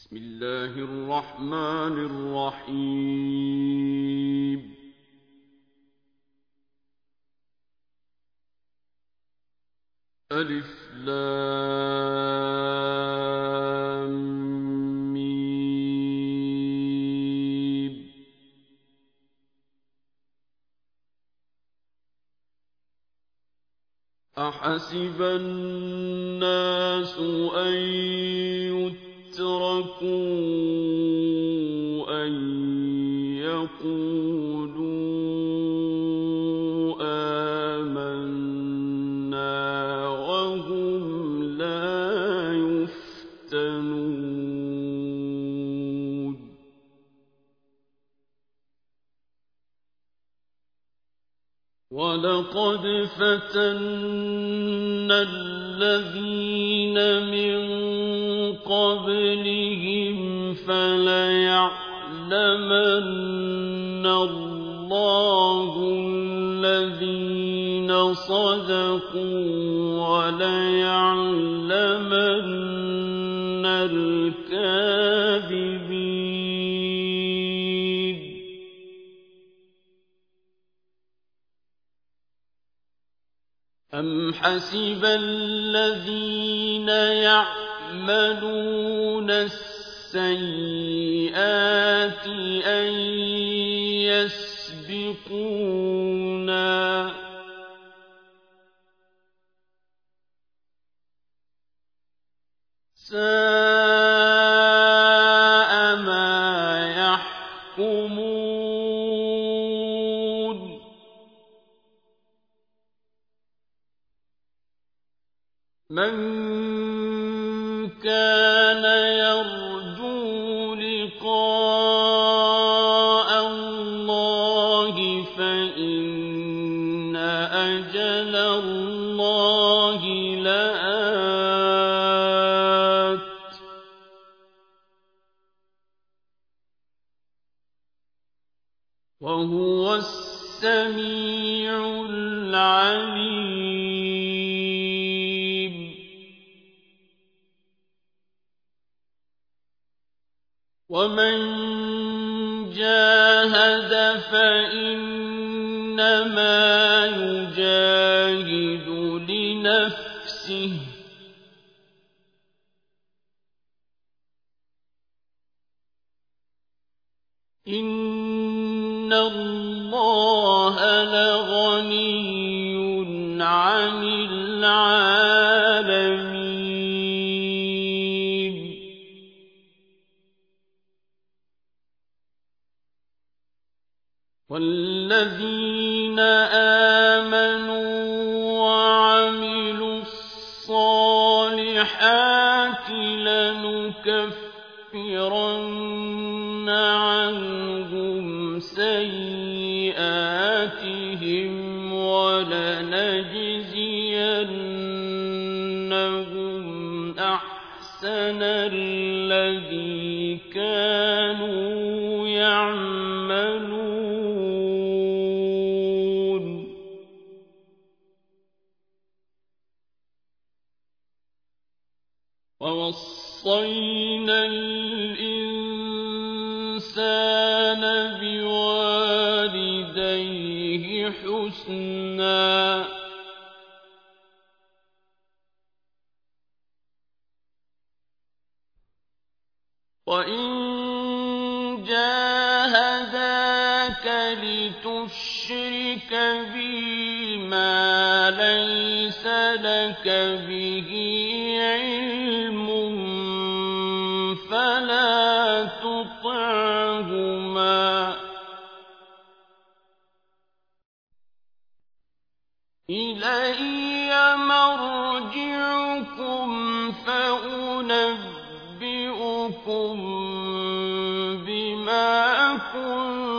بسم الله الرحمن الرحيم. ألف لام أحسب الناس أن يتركوا أن يقولوا آمنا وهم لا يفتنون ولقد فتنا الذين صدقوا وليعلمن الكاذبين. أم حسب الذين يعملون السيئات أن يسبقونا والذين آمنوا وعملوا الصالحات لنكفرن حسنا وإن جاهداك لتشرك بي ما ليس لك به بما كنتم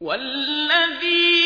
والذي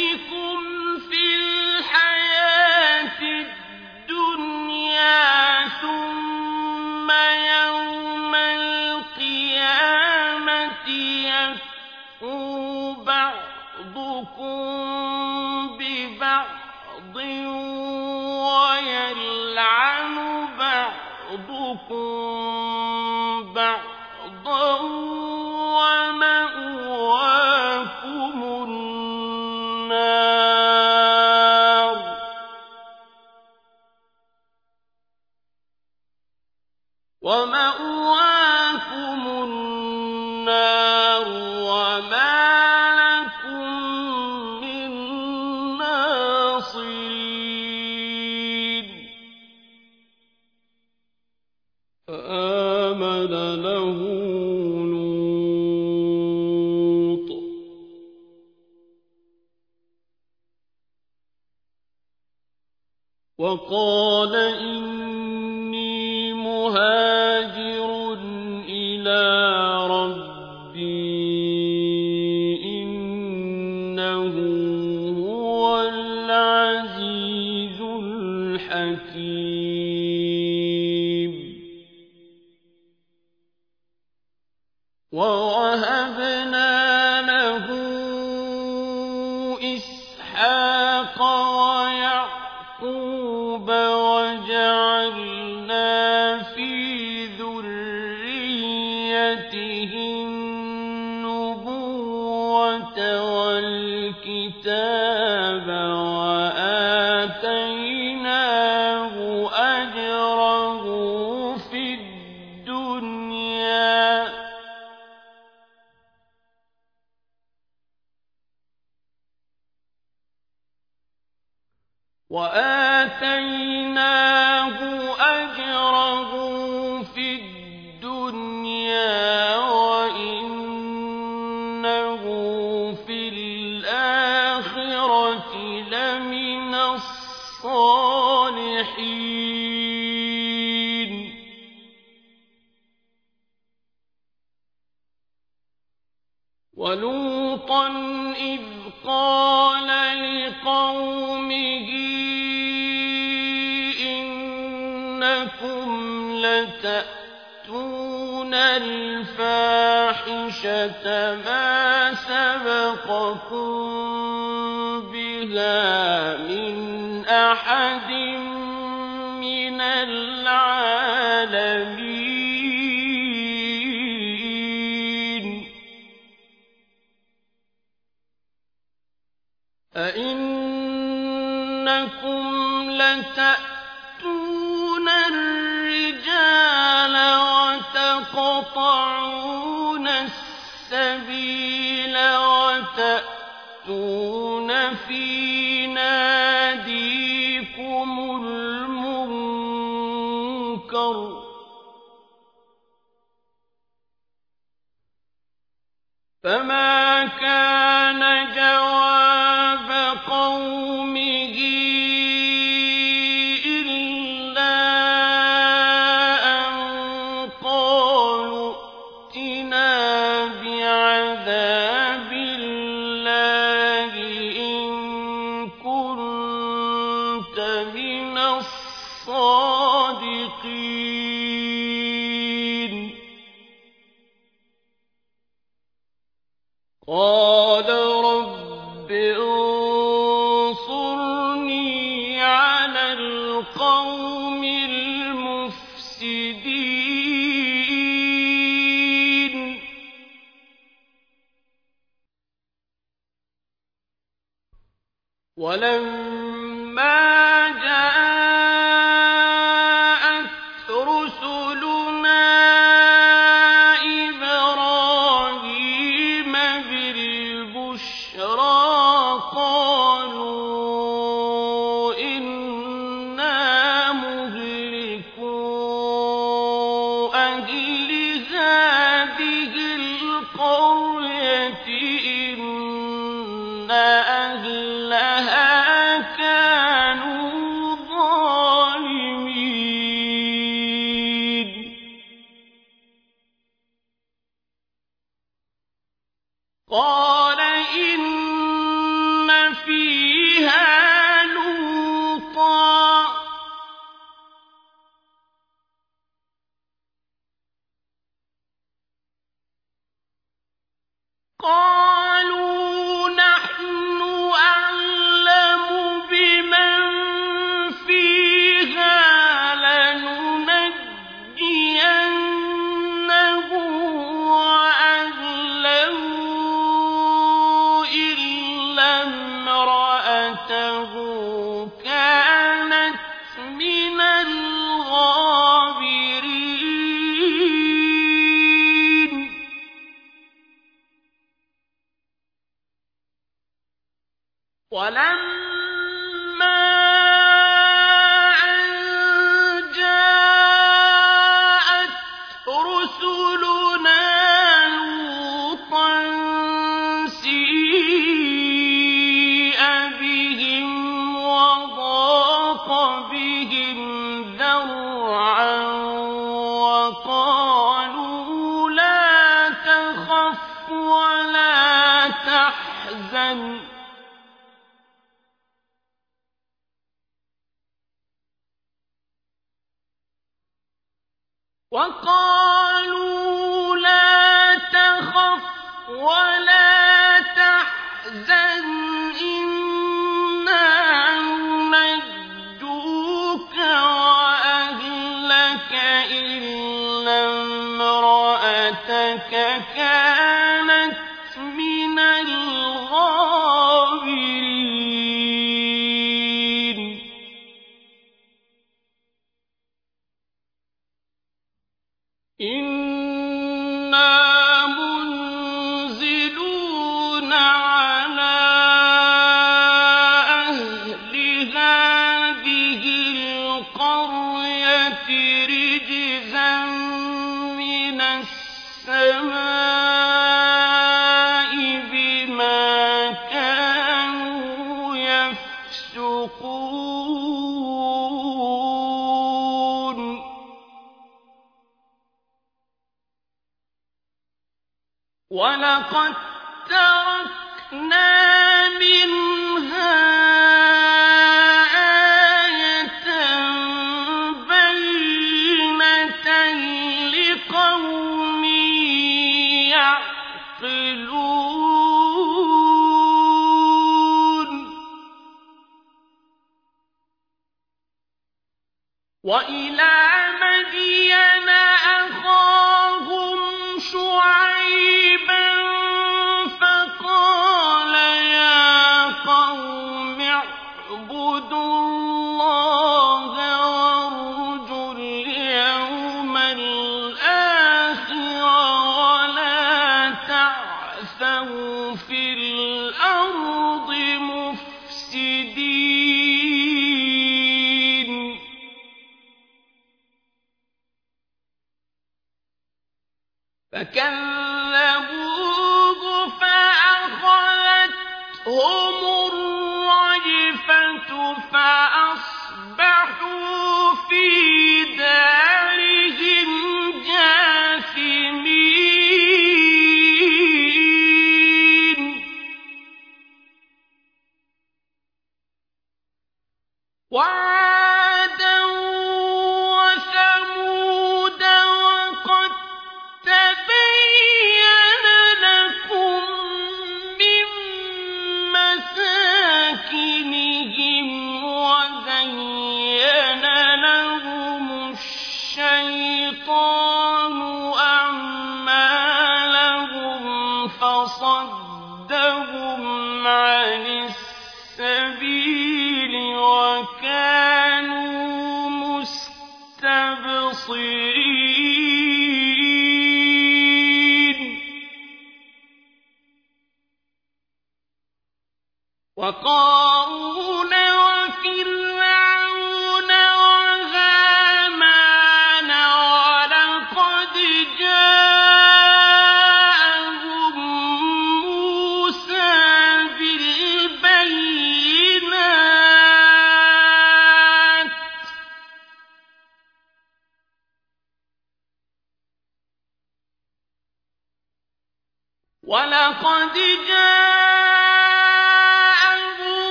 وقال إن إنكم لتأتون الفاحشة ما سبقكم بها من أحد من العالمين أئن الْقَوْمِ الْمُفْسِدِينَ. وَلَمَّا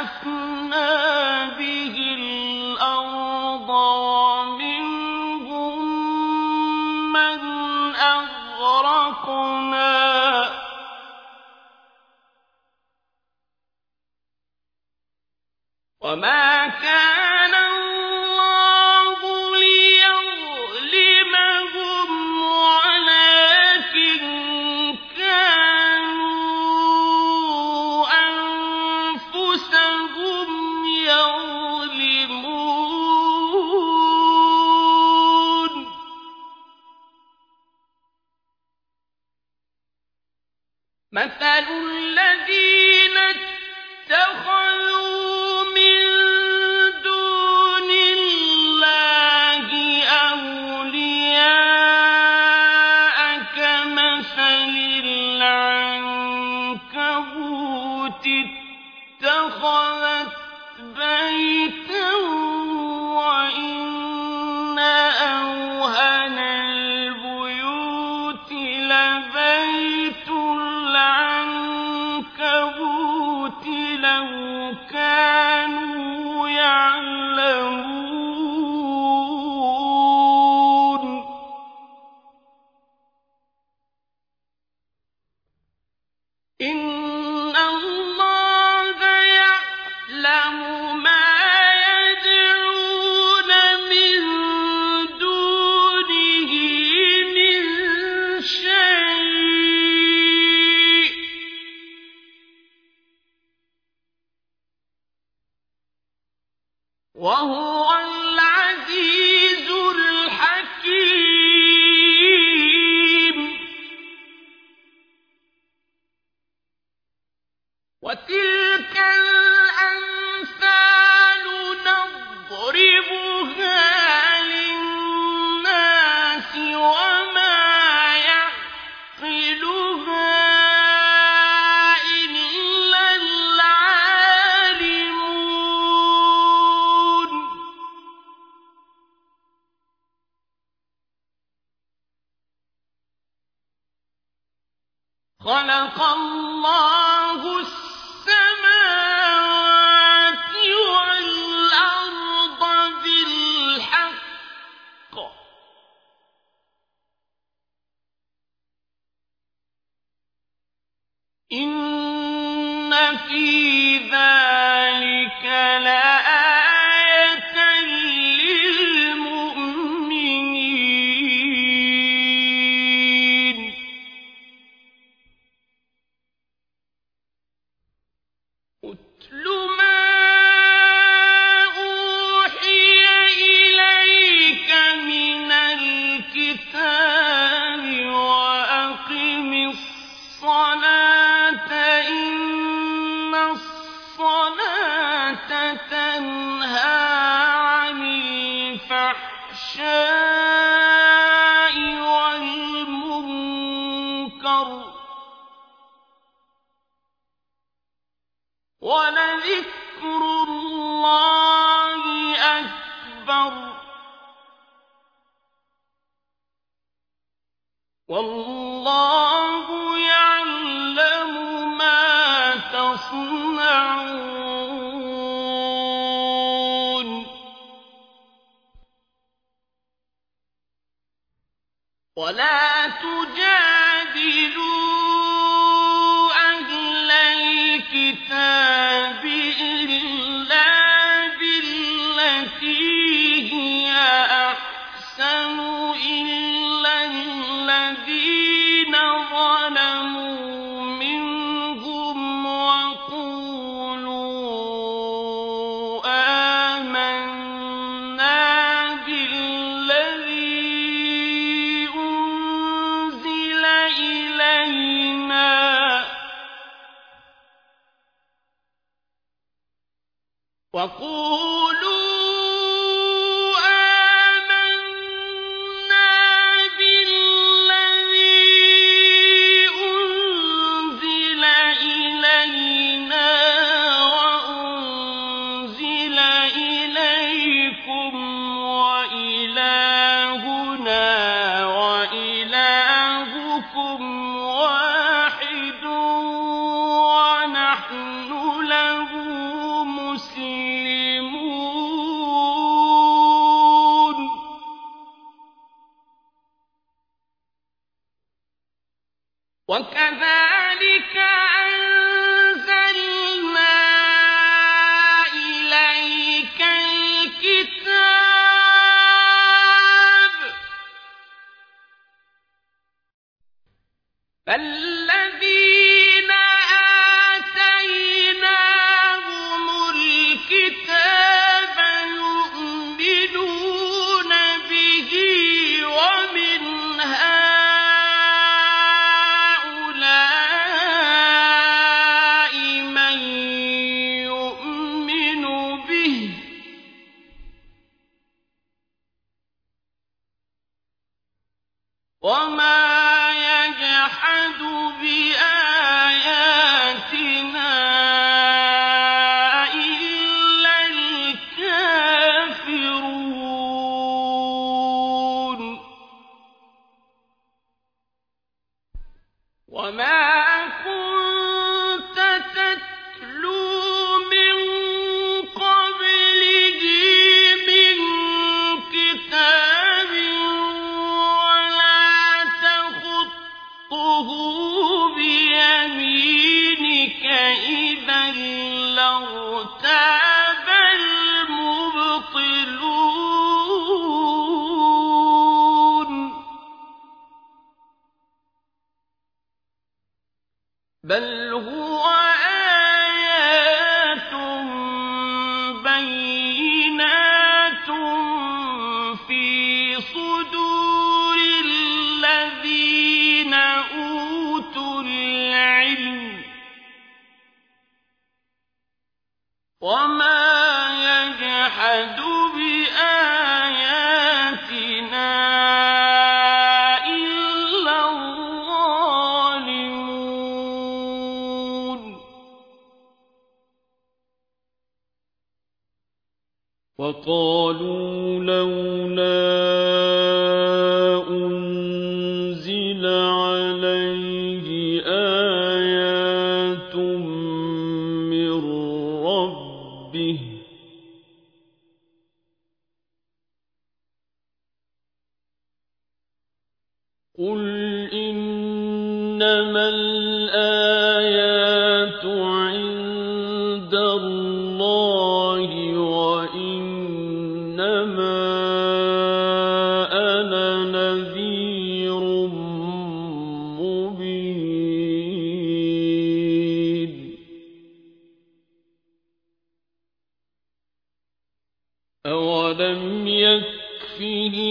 أَتْبَعْنَا وتلك ولذكر الله أكبر. والله لم يكفهم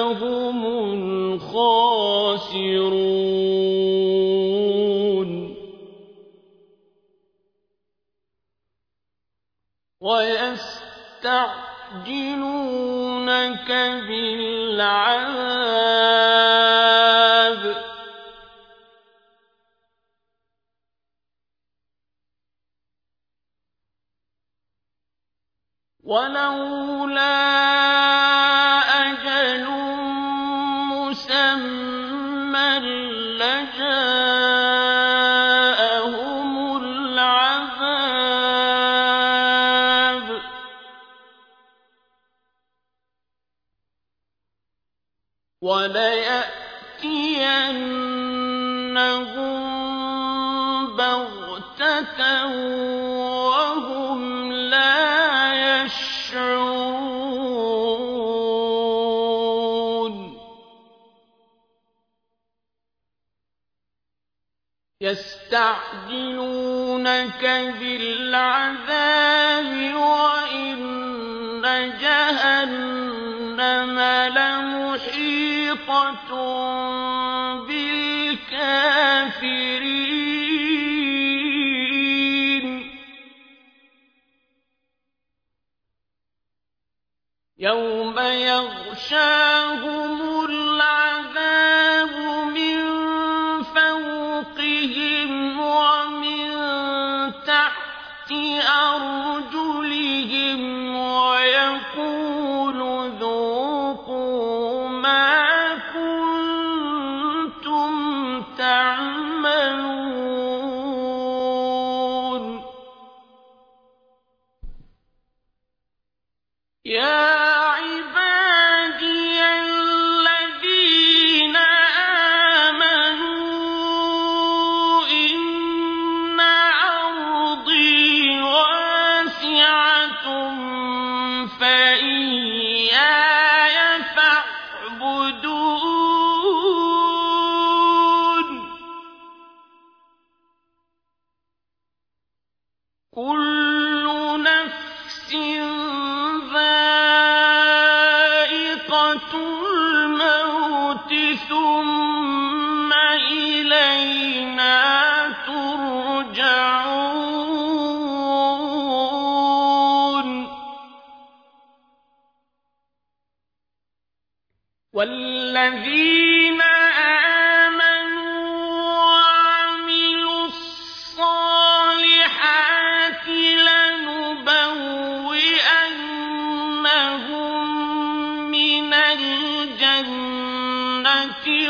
هم الخاسرون ويستعجلونك بالعذاب ولولا يَأْتُوكَ بِالْعَذَابِ وَإِنَّ جَهَنَّمَ لَمُحِيطَةٌ بِالْكَافِرِينَ. يَوْمَ يَغْشَاهُمْ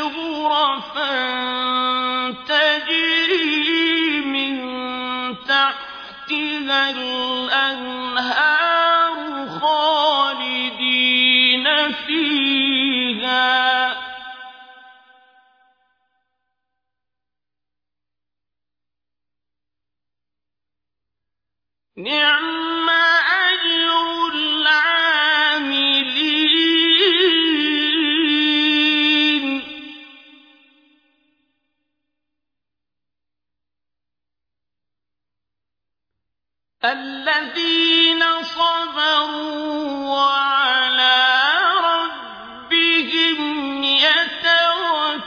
غرفا تجري من تحتها الأنهار خالدين فيها. نعم الَّذِينَ صَبَرُوا وَعَلَىٰ رَبِّهِمْ يَتَوَكَّلُونَ.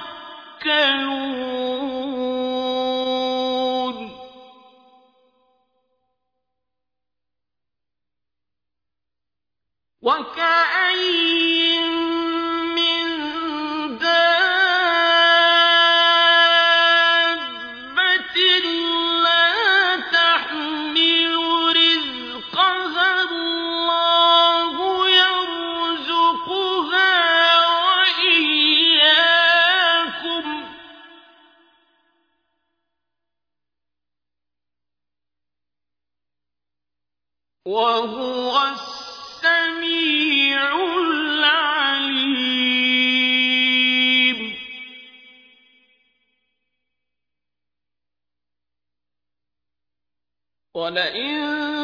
وَكَأَيِّن وَلَئِن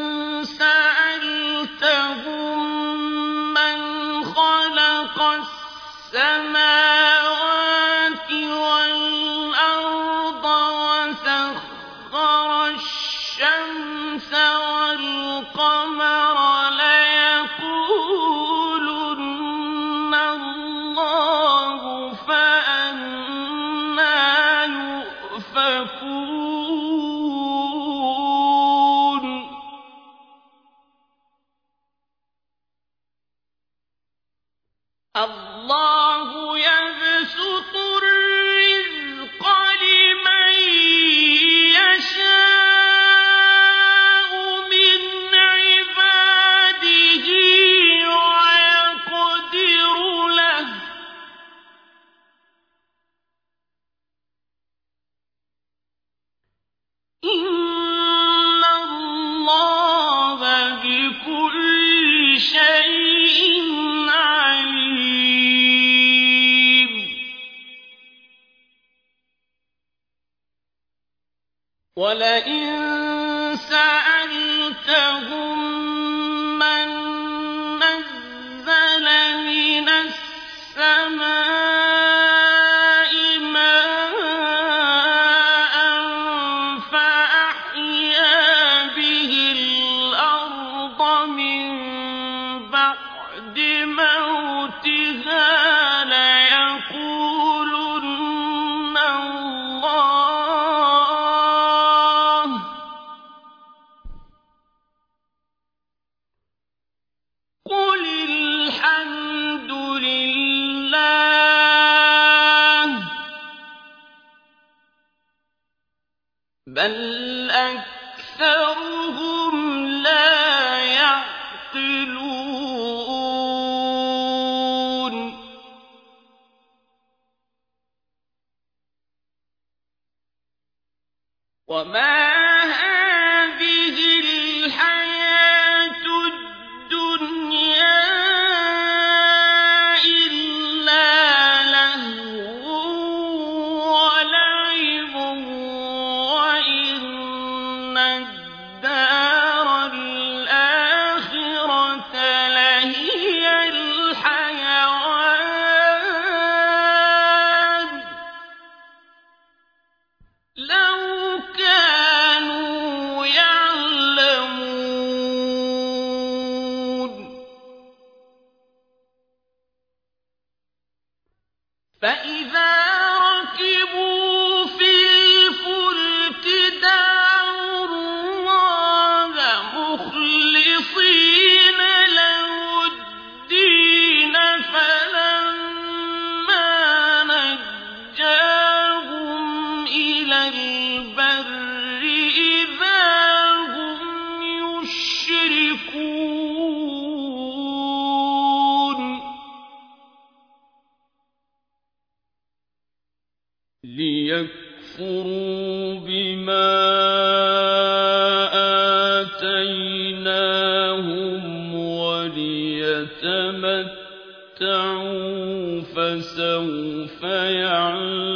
فَإِذَا فَسَوْفَ يَعْلَمُونَ